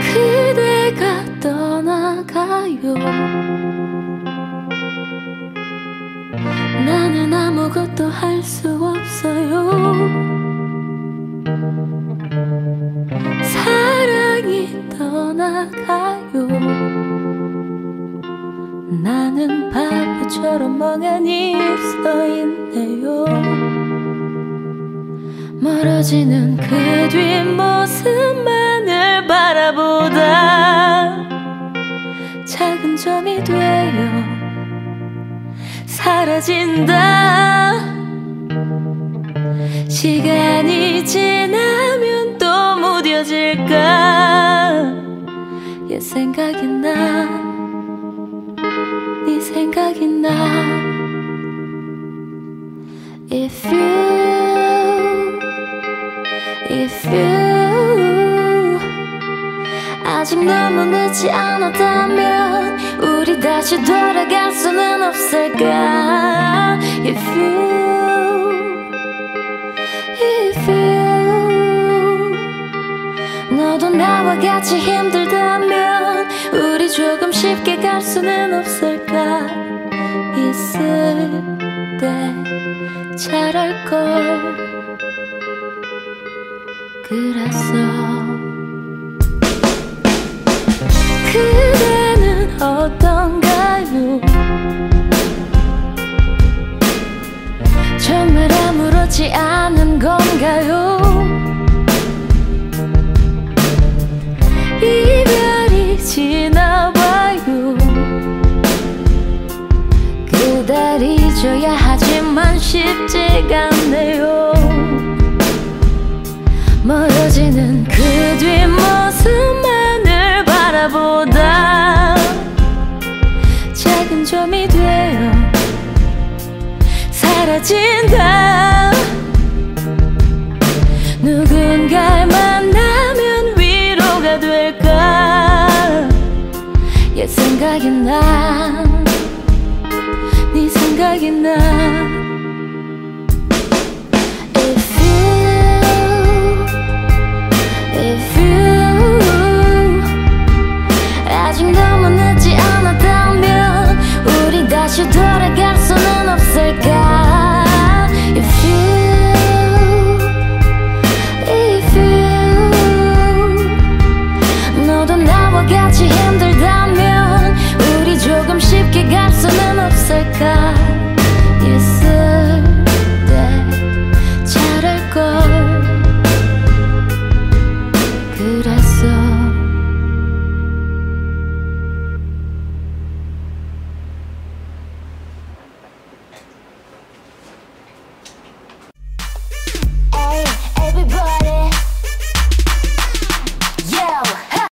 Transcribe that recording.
그대가 떠나가요. 나는 아무것도 할 수 없어요. 사랑이 떠나가요. 나는 바보처럼 멍하니 서 있는 멀어지는 그 뒷모습만을 바라보다 작은 점이 되어 사라진다. 시간이 지나면 또 무뎌질까? 옛 생각이 나. 네 생각이 나. If you If you 아직 너무 늦지 않았다면 우리 다시 돌아갈 수는 없을까? If you If you 너도 나와 같이 힘들다면 우리 조금 쉽게 갈 수는 없을까? 있을 때 잘할 걸 그래서 그대는 어떤가요? 정말 아무렇지 않은 건가요? 이별이 지나봐요. 잊어야 하지만 쉽지가 않네요 지는 그 뒷모습만을 바라보다 작은 점이 되어 사라진다. 누군가를 만나면 위로가 될까? 옛 생각이 나네 생각이 나 너도 나